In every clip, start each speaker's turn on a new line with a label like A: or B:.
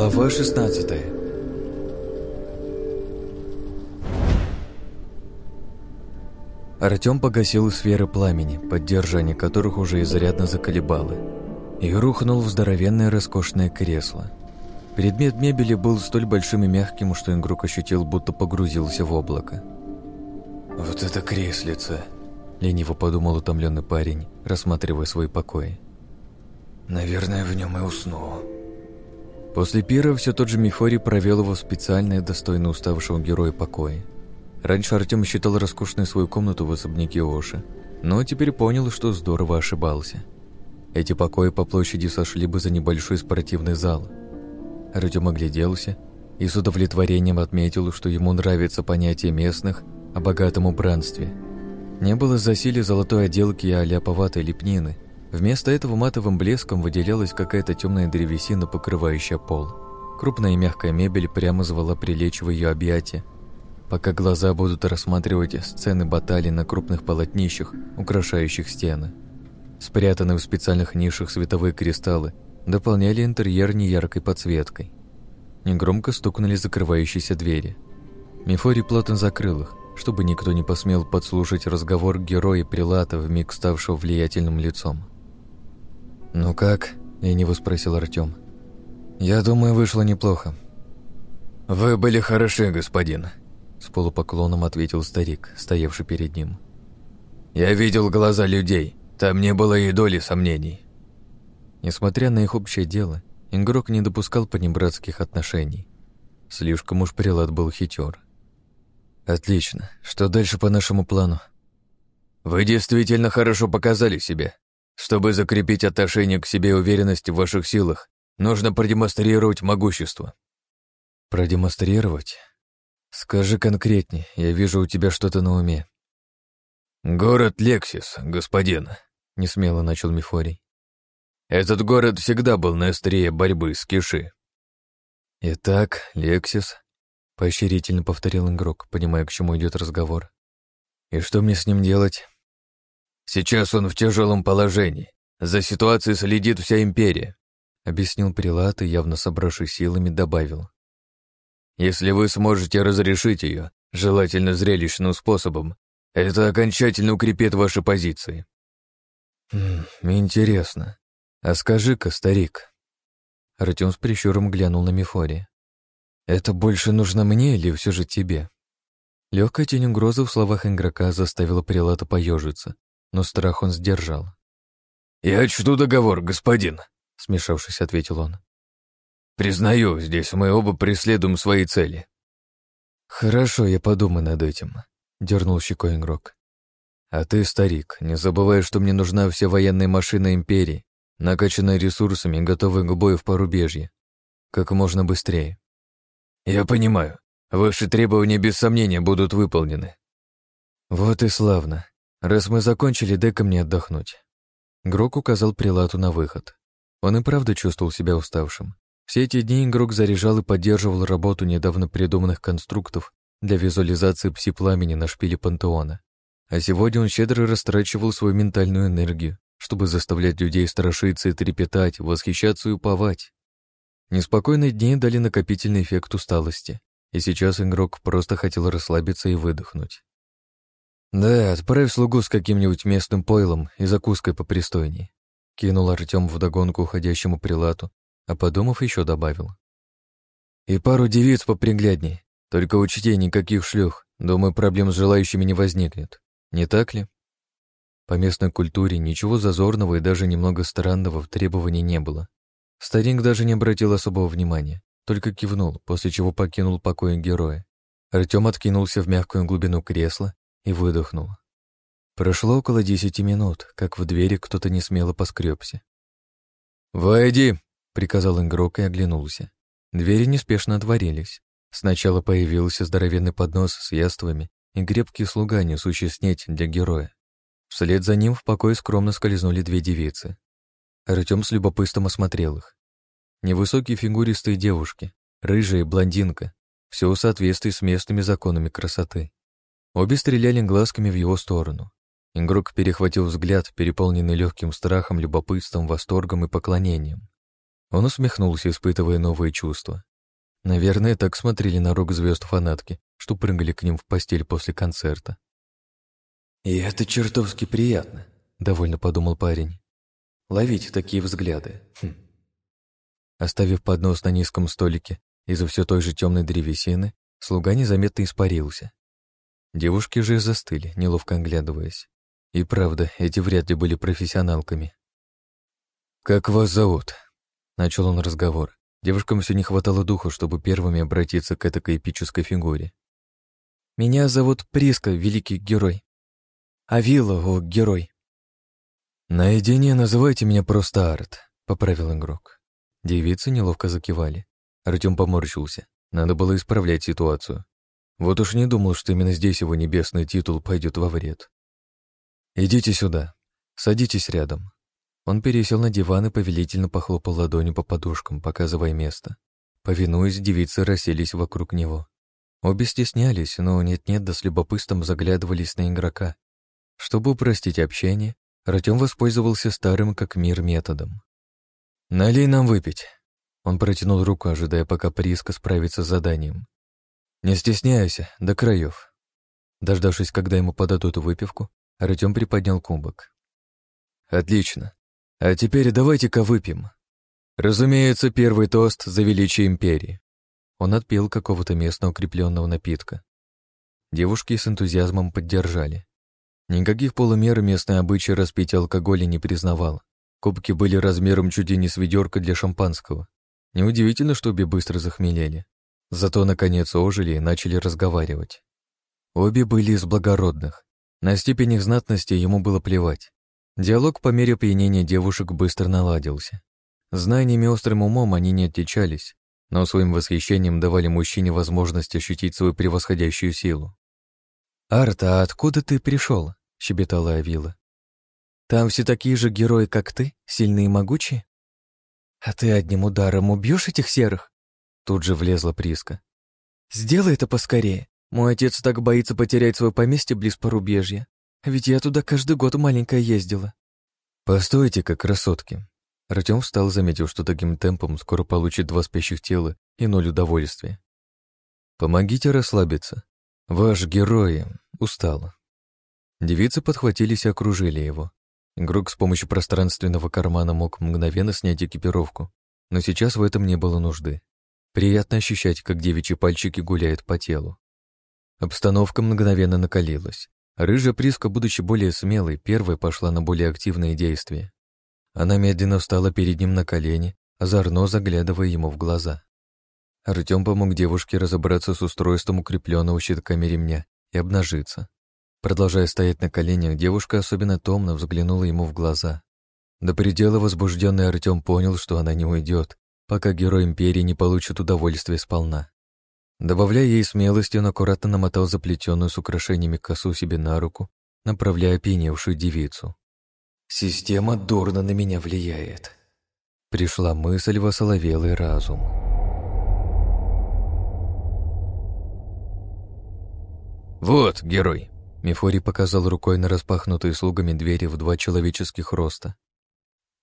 A: Глава 16 Артём погасил сферы пламени, поддержание которых уже изрядно заколебало, и рухнул в здоровенное роскошное кресло. Предмет мебели был столь большим и мягким, что игрок ощутил, будто погрузился в облако. «Вот это креслица!» — лениво подумал утомленный парень, рассматривая свой покой. «Наверное, в нем и усну». После пира все тот же Мифорий провел его в специальное, достойно уставшего героя покое. Раньше Артем считал роскошной свою комнату в особняке Оши, но теперь понял, что здорово ошибался. Эти покои по площади сошли бы за небольшой спортивный зал. Артем огляделся и с удовлетворением отметил, что ему нравится понятие местных о богатом убранстве. Не было засилия золотой отделки и аляповатой лепнины – Вместо этого матовым блеском выделялась какая-то темная древесина, покрывающая пол. Крупная и мягкая мебель прямо звала прилечь в ее объятия, пока глаза будут рассматривать сцены баталий на крупных полотнищах, украшающих стены. Спрятанные в специальных нишах световые кристаллы дополняли интерьер неяркой подсветкой. Негромко стукнули закрывающиеся двери. Мефорий плотно закрыл их, чтобы никто не посмел подслушать разговор героя Прилата, вмиг ставшего влиятельным лицом. «Ну как?» – лениво спросил Артем. «Я думаю, вышло неплохо». «Вы были хороши, господин», – с полупоклоном ответил старик, стоявший перед ним. «Я видел глаза людей, там не было и доли сомнений». Несмотря на их общее дело, игрок не допускал понебратских отношений. Слишком уж прилад был хитер. «Отлично. Что дальше по нашему плану?» «Вы действительно хорошо показали себя», чтобы закрепить отношение к себе и уверенность в ваших силах, нужно продемонстрировать могущество. Продемонстрировать? Скажи конкретнее, я вижу у тебя что-то на уме. Город Лексис, господин, несмело начал Мифорий. Этот город всегда был на острие борьбы с Киши. Итак, Лексис, поощрительно повторил игрок, понимая, к чему идет разговор. И что мне с ним делать? Сейчас он в тяжелом положении. За ситуацией следит вся империя», — объяснил Прилат и, явно собравшись силами, добавил. «Если вы сможете разрешить ее, желательно зрелищным способом, это окончательно укрепит ваши позиции». «Хм, интересно. А скажи-ка, старик...» Артем с прищуром глянул на Мефория. «Это больше нужно мне или все же тебе?» Легкая тень угрозы в словах игрока заставила Прилата поежиться, но страх он сдержал. «Я чту договор, господин», — смешавшись, ответил он. «Признаю, здесь мы оба преследуем свои цели». «Хорошо, я подумаю над этим», — дернул щекой игрок. «А ты, старик, не забывай, что мне нужна вся военная машина Империи, накачанная ресурсами и готовая к бою в порубежье. Как можно быстрее». «Я понимаю. Ваши требования без сомнения будут выполнены». «Вот и славно. «Раз мы закончили, дай-ка мне отдохнуть». Грок указал Прилату на выход. Он и правда чувствовал себя уставшим. Все эти дни игрок заряжал и поддерживал работу недавно придуманных конструктов для визуализации пси-пламени на шпиле пантеона. А сегодня он щедро растрачивал свою ментальную энергию, чтобы заставлять людей страшиться и трепетать, восхищаться и уповать. Неспокойные дни дали накопительный эффект усталости, и сейчас игрок просто хотел расслабиться и выдохнуть. «Да, отправь слугу с каким-нибудь местным пойлом и закуской попристойней», кинул Артем вдогонку уходящему прилату, а подумав, еще добавил. «И пару девиц поприглядней, только учти, никаких шлюх, думаю, проблем с желающими не возникнет, не так ли?» По местной культуре ничего зазорного и даже немного странного в требовании не было. Старик даже не обратил особого внимания, только кивнул, после чего покинул покой героя. Артем откинулся в мягкую глубину кресла и выдохнул. Прошло около десяти минут, как в двери кто-то несмело поскребся. «Войди!» — приказал игрок и оглянулся. Двери неспешно отворились. Сначала появился здоровенный поднос с яствами и крепкий слуга, несущий снеть для героя. Вслед за ним в покой скромно скользнули две девицы. Артем с любопытством осмотрел их. Невысокие фигуристые девушки, рыжая блондинка, все в соответствии с местными законами красоты. Обе стреляли глазками в его сторону. Игрок перехватил взгляд, переполненный легким страхом, любопытством, восторгом и поклонением. Он усмехнулся, испытывая новые чувства. Наверное, так смотрели на рок звезд фанатки, что прыгали к ним в постель после концерта. «И это чертовски приятно», — довольно подумал парень. «Ловить такие взгляды. Хм. Оставив поднос на низком столике из-за все той же темной древесины, слуга незаметно испарился. Девушки же застыли, неловко оглядываясь. И правда, эти вряд ли были профессионалками. «Как вас зовут?» — начал он разговор. Девушкам все не хватало духа, чтобы первыми обратиться к этой эпической фигуре. «Меня зовут Приска, великий герой. Авила, о, герой». «Наедине называйте меня просто Арт», — поправил игрок. Девицы неловко закивали. Артем поморщился. Надо было исправлять ситуацию. Вот уж не думал, что именно здесь его небесный титул пойдет во вред. «Идите сюда. Садитесь рядом». Он пересел на диван и повелительно похлопал ладонью по подушкам, показывая место. Повинуясь, девицы расселись вокруг него. Обе стеснялись, но нет-нет, да с любопытством заглядывались на игрока. Чтобы упростить общение, Артем воспользовался старым как мир методом. «Налей нам выпить». Он протянул руку, ожидая, пока Приска справится с заданием. «Не стесняйся, до краев». Дождавшись, когда ему подадут выпивку, Артем приподнял кубок. «Отлично. А теперь давайте-ка выпьем. Разумеется, первый тост за величие империи». Он отпил какого-то местного укрепленного напитка. Девушки с энтузиазмом поддержали. Никаких полумер местный обычай распить алкоголя не признавал. Кубки были размером чуть ли не с ведерка для шампанского. Неудивительно, что обе быстро захмелели. Зато, наконец, ожили и начали разговаривать. Обе были из благородных. На степень их знатности ему было плевать. Диалог по мере пьянения девушек быстро наладился. Знаниями острым умом они не отличались, но своим восхищением давали мужчине возможность ощутить свою превосходящую силу. «Арта, а откуда ты пришел?» — щебетала Авила. Там все такие же герои, как ты, сильные и могучие? А ты одним ударом убьешь этих серых? Тут же влезла Приска. Сделай это поскорее. Мой отец так боится потерять свое поместье близ порубежья. Ведь я туда каждый год маленькая ездила. Постойте-ка, красотки. Артем встал, заметил, что таким темпом скоро получит два спящих тела и ноль удовольствия. Помогите расслабиться. Ваш герой устал. Девицы подхватились и окружили его. Игрок с помощью пространственного кармана мог мгновенно снять экипировку, но сейчас в этом не было нужды. Приятно ощущать, как девичьи пальчики гуляют по телу. Обстановка мгновенно накалилась. Рыжая Приска, будучи более смелой, первой пошла на более активные действия. Она медленно встала перед ним на колени, озорно заглядывая ему в глаза. Артем помог девушке разобраться с устройством укрепленного щитками ремня и обнажиться. Продолжая стоять на коленях, девушка особенно томно взглянула ему в глаза. До предела возбужденный Артем понял, что она не уйдет, пока герой Империи не получит удовольствие сполна. Добавляя ей смелости, он аккуратно намотал заплетенную с украшениями косу себе на руку, направляя пьяневшую девицу. «Система дурно на меня влияет», — пришла мысль в осоловелый разум. «Вот, герой, Мефорий показал рукой на распахнутые слугами двери в два человеческих роста.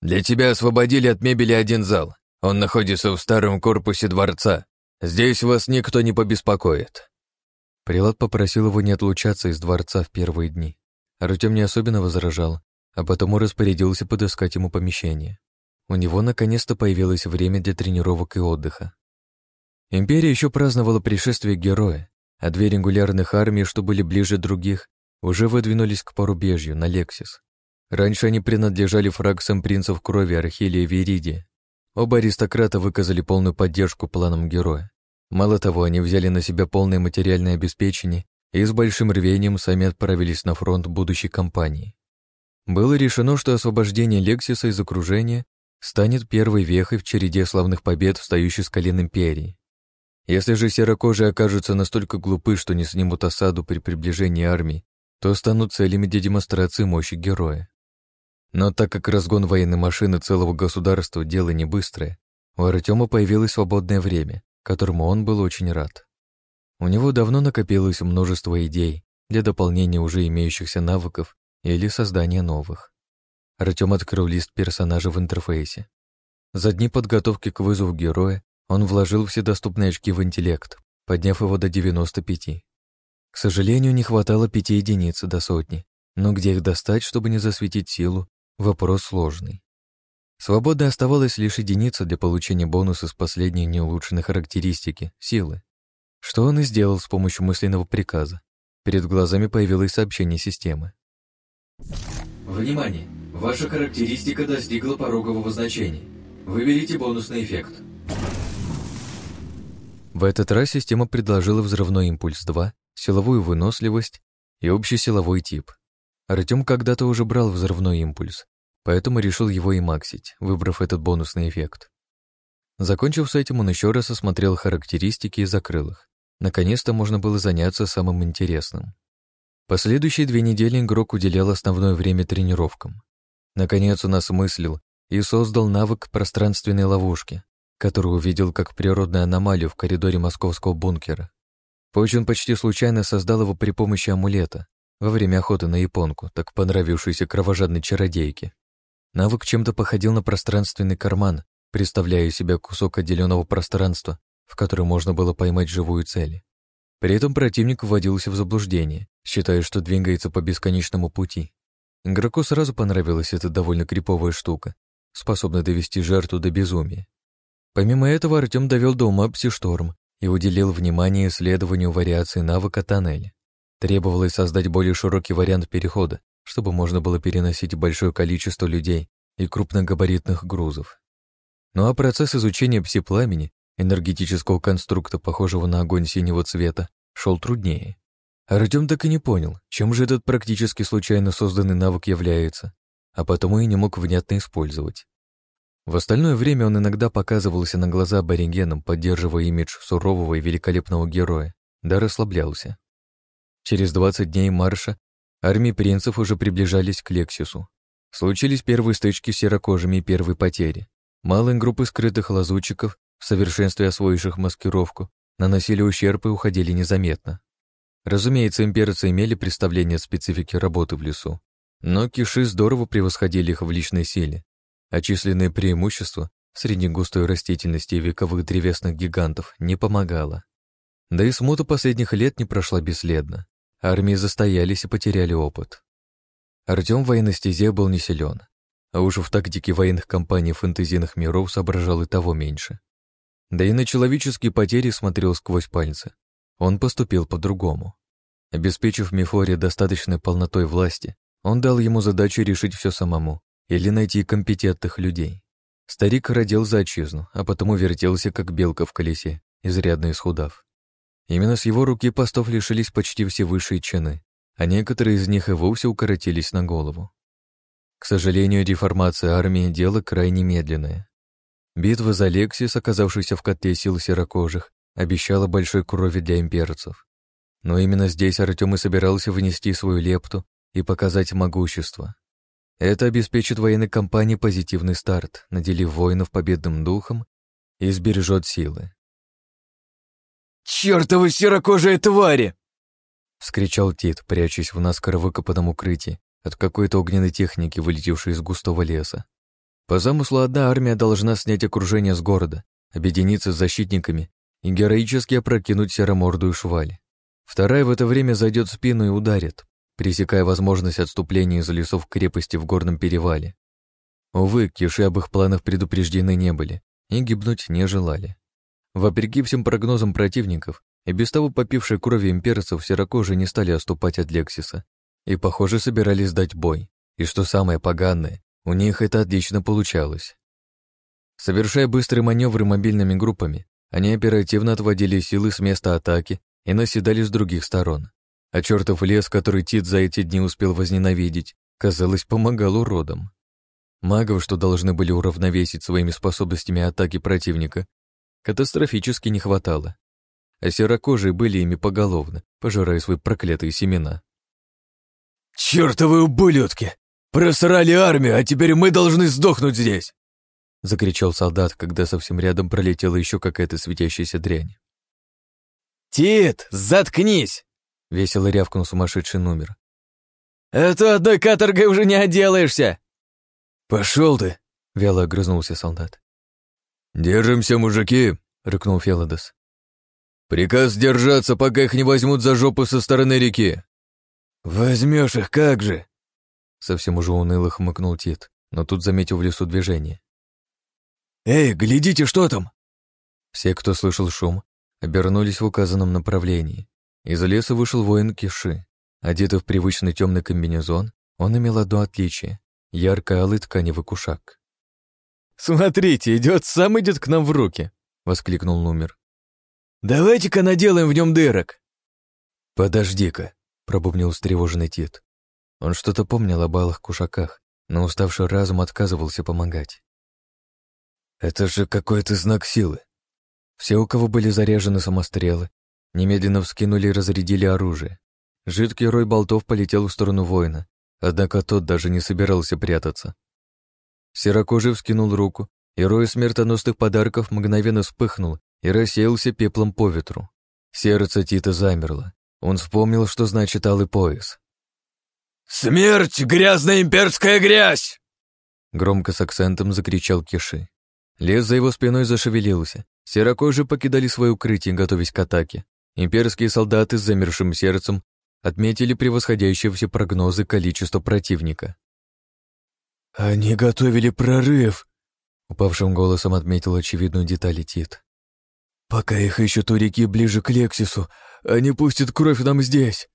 A: «Для тебя освободили от мебели один зал. Он находится в старом корпусе дворца. Здесь вас никто не побеспокоит». Прилад попросил его не отлучаться из дворца в первые дни. Артем не особенно возражал, а потому распорядился подыскать ему помещение. У него наконец-то появилось время для тренировок и отдыха. Империя еще праздновала пришествие героя, а две регулярных армии, что были ближе других, уже выдвинулись к порубежью, на Лексис. Раньше они принадлежали фракциям принцев крови Архилия и Виридия. Оба аристократа выказали полную поддержку планам героя. Мало того, они взяли на себя полное материальное обеспечение и с большим рвением сами отправились на фронт будущей кампании. Было решено, что освобождение Лексиса из окружения станет первой вехой в череде славных побед, встающей с колен империи. Если же серокожие окажутся настолько глупы, что не снимут осаду при приближении армии, то станут целями для демонстрации мощи героя. Но так как разгон военной машины целого государства – дело не быстрое, у Артема появилось свободное время, которому он был очень рад. У него давно накопилось множество идей для дополнения уже имеющихся навыков или создания новых. Артем открыл лист персонажа в интерфейсе. За дни подготовки к вызову героя он вложил все доступные очки в интеллект, подняв его до 95. К сожалению, не хватало пяти единиц до сотни, но где их достать, чтобы не засветить силу, вопрос сложный. Свободной оставалась лишь единица для получения бонуса с последней неулучшенной характеристики — силы. Что он и сделал с помощью мысленного приказа. Перед глазами появилось сообщение системы.
B: Внимание! Ваша характеристика достигла порогового значения. Выберите бонусный эффект.
A: В этот раз система предложила взрывной импульс 2, силовую выносливость и общий силовой тип. Артем когда-то уже брал взрывной импульс, поэтому решил его и максить, выбрав этот бонусный эффект. Закончив с этим, он еще раз осмотрел характеристики и закрыл их. Наконец-то можно было заняться самым интересным. Последующие две недели игрок уделял основное время тренировкам. Наконец он осмыслил и создал навык пространственной ловушки, который увидел как природную аномалию в коридоре московского бункера. Позже он почти случайно создал его при помощи амулета во время охоты на японку, так понравившейся кровожадной чародейке. Навык чем-то походил на пространственный карман, представляя из себя кусок отделенного пространства, в котором можно было поймать живую цель. При этом противник вводился в заблуждение, считая, что двигается по бесконечному пути. Игроку сразу понравилась эта довольно криповая штука, способная довести жертву до безумия. Помимо этого, Артем довел до ума псишторм и уделил внимание исследованию вариации навыка тоннеля. Требовалось создать более широкий вариант перехода, чтобы можно было переносить большое количество людей и крупногабаритных грузов. Ну а процесс изучения пси-пламени, энергетического конструкта, похожего на огонь синего цвета, шел труднее. Артем так и не понял, чем же этот практически случайно созданный навык является, а потому и не мог внятно использовать. В остальное время он иногда показывался на глаза аборигенам, поддерживая имидж сурового и великолепного героя, да расслаблялся. Через 20 дней марша Армии принцев уже приближались к Лексису. Случились первые стычки с серокожими и первые потери. Малые группы скрытых лазутчиков, в совершенстве освоивших маскировку, наносили ущерб и уходили незаметно. Разумеется, имперцы имели представление о специфике работы в лесу, но киши здорово превосходили их в личной силе, а численное преимущество среди густой растительности и вековых древесных гигантов не помогало. Да и смута последних лет не прошла бесследно. Армии застоялись и потеряли опыт. Артем в военной стезе был не силен, а уж в тактике военных кампаний фэнтезийных миров соображал и того меньше. Да и на человеческие потери смотрел сквозь пальцы. Он поступил по-другому. Обеспечив Мефоре достаточной полнотой власти, он дал ему задачу решить все самому или найти компетентных людей. Старик родил за отчизну, а потому вертелся, как белка в колесе, изрядно исхудав. Именно с его руки постов лишились почти все высшие чины, а некоторые из них и вовсе укоротились на голову. К сожалению, деформация армии — дело крайне медленное. Битва за Лексис, оказавшаяся в котле сил серокожих, обещала большой крови для имперцев. Но именно здесь Артем и собирался внести свою лепту и показать могущество. Это обеспечит военной кампании позитивный старт, наделив воинов победным духом и сбережет силы.
C: «Чёртовы серокожие твари!»
A: — вскричал Тит, прячась в наскоро выкопанном укрытии от какой-то огненной техники, вылетевшей из густого леса. По замыслу одна армия должна снять окружение с города, объединиться с защитниками и героически опрокинуть серомордую шваль. Вторая в это время зайдет в спину и ударит, пресекая возможность отступления из лесов крепости в горном перевале. Увы, киши об их планах предупреждены не были и гибнуть не желали. Вопреки всем прогнозам противников, и без того попившие крови имперцев серокожие не стали отступать от Лексиса, и, похоже, собирались дать бой. И что самое поганое, у них это отлично получалось. Совершая быстрые маневры мобильными группами, они оперативно отводили силы с места атаки и наседали с других сторон. А чертов лес, который Тит за эти дни успел возненавидеть, казалось, помогал уродам. Магов, что должны были уравновесить своими способностями атаки противника, катастрофически не хватало. А серокожие были ими поголовно, пожирая свои проклятые семена.
C: «Чёртовы ублюдки! Просрали армию, а теперь мы должны сдохнуть здесь!»
A: Закричал солдат, когда совсем рядом пролетела еще какая-то светящаяся дрянь.
C: «Тит, заткнись!» — весело рявкнул сумасшедший номер. «Это одной каторгой уже не отделаешься!»
A: «Пошел ты!» — вяло огрызнулся солдат.
C: «Держимся, мужики!» — рыкнул Феладос. «Приказ держаться, пока их не возьмут за жопу со стороны реки!» «Возьмешь их как же!» Совсем уже уныло хмыкнул Тит, но тут заметил в лесу движение. «Эй, глядите, что там!» Все, кто слышал шум, обернулись в указанном направлении. Из леса вышел воин Киши. Одетый в привычный темный комбинезон, он имел одно отличие — ярко-алый тканевый кушак. «Смотрите, идет, сам идет к нам в руки!» — воскликнул Нумер. «Давайте-ка наделаем в нем дырок!» «Подожди-ка!» — пробубнил встревоженный Тит. Он что-то помнил о балах кушаках, но уставший разум отказывался помогать. «Это же какой-то знак силы!» Все, у кого были заряжены самострелы, немедленно вскинули и разрядили оружие. Жидкий рой болтов полетел в сторону воина, однако тот даже не собирался прятаться. Серокожий вскинул руку, и рой смертоносных подарков мгновенно вспыхнул и рассеялся пеплом по ветру. Сердце Тита замерло. Он вспомнил, что значит алый пояс.
D: «Смерть, грязная имперская грязь!»
A: Громко с акцентом закричал Киши. Лес за его спиной зашевелился. Серокожие покидали свое укрытие, готовясь к атаке. Имперские солдаты с замершим сердцем отметили превосходящие все прогнозы количество противника.
C: «Они готовили прорыв», — упавшим голосом отметил очевидную деталь Тит. «Пока их ищут у реки ближе к Лексису, они пустят кровь нам здесь».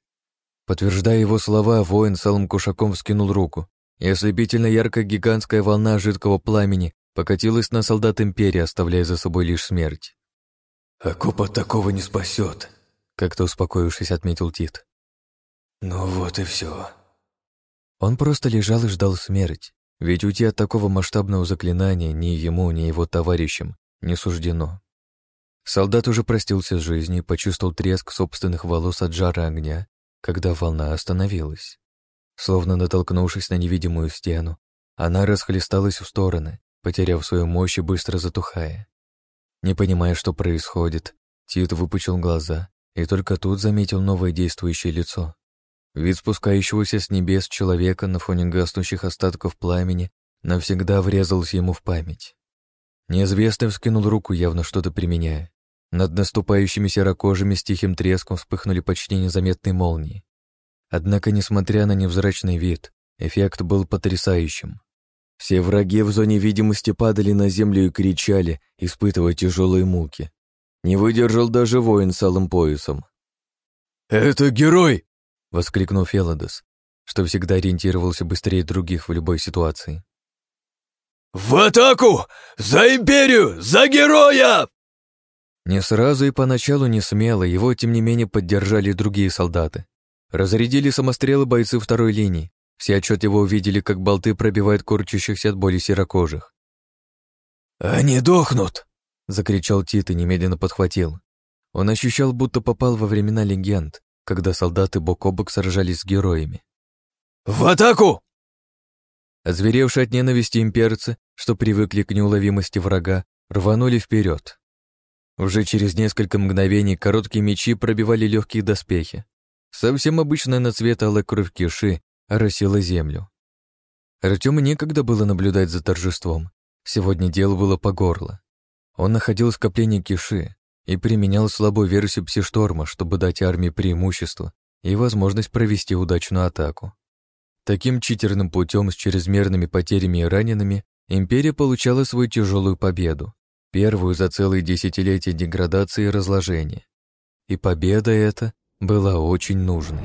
A: Подтверждая его слова, воин с алым кушаком вскинул руку, и ослепительно яркая гигантская волна жидкого пламени покатилась на солдат Империи, оставляя за собой лишь смерть.
C: «Акопа такого не спасет», — как-то успокоившись, отметил Тит. «Ну вот и все».
A: Он просто лежал и ждал смерть. Ведь уйти от такого масштабного заклинания ни ему, ни его товарищам не суждено. Солдат уже простился с жизнью и почувствовал треск собственных волос от жара огня, когда волна остановилась. Словно натолкнувшись на невидимую стену, она расхлесталась в стороны, потеряв свою мощь и быстро затухая. Не понимая, что происходит, Тит выпучил глаза и только тут заметил новое действующее лицо. Вид спускающегося с небес человека на фоне гаснущих остатков пламени навсегда врезался ему в память. Неизвестный вскинул руку, явно что-то применяя. Над наступающими серокожими с тихим треском вспыхнули почти незаметные молнии. Однако, несмотря на невзрачный вид, эффект был потрясающим. Все враги в зоне видимости падали на землю и кричали, испытывая тяжелые муки. Не выдержал даже воин с алым поясом.
C: «Это герой!»
A: — воскликнул Феладос, что всегда ориентировался быстрее других в любой ситуации.
D: «В атаку! За империю! За героя!»
A: Не сразу и поначалу не смело, его, тем не менее, поддержали другие солдаты. Разрядили самострелы бойцы второй линии. Все отчетливо увидели, как болты пробивают корчащихся от боли серокожих.
D: «Они дохнут!»
A: — закричал Тит и немедленно подхватил. Он ощущал, будто попал во времена легенд, когда солдаты бок о бок сражались с героями.
D: «В атаку!»
A: Озверевшие от ненависти имперцы, что привыкли к неуловимости врага, рванули вперед. Уже через несколько мгновений короткие мечи пробивали легкие доспехи. Совсем обычная на цвет алая кровь киши оросила землю. Артему некогда было наблюдать за торжеством. Сегодня дело было по горло. Он находил скопление киши, и применял слабую версию псишторма, чтобы дать армии преимущество и возможность провести удачную атаку. Таким читерным путем с чрезмерными потерями и ранеными империя получала свою тяжелую победу, первую за целые десятилетия деградации и разложения. И победа эта была очень нужной.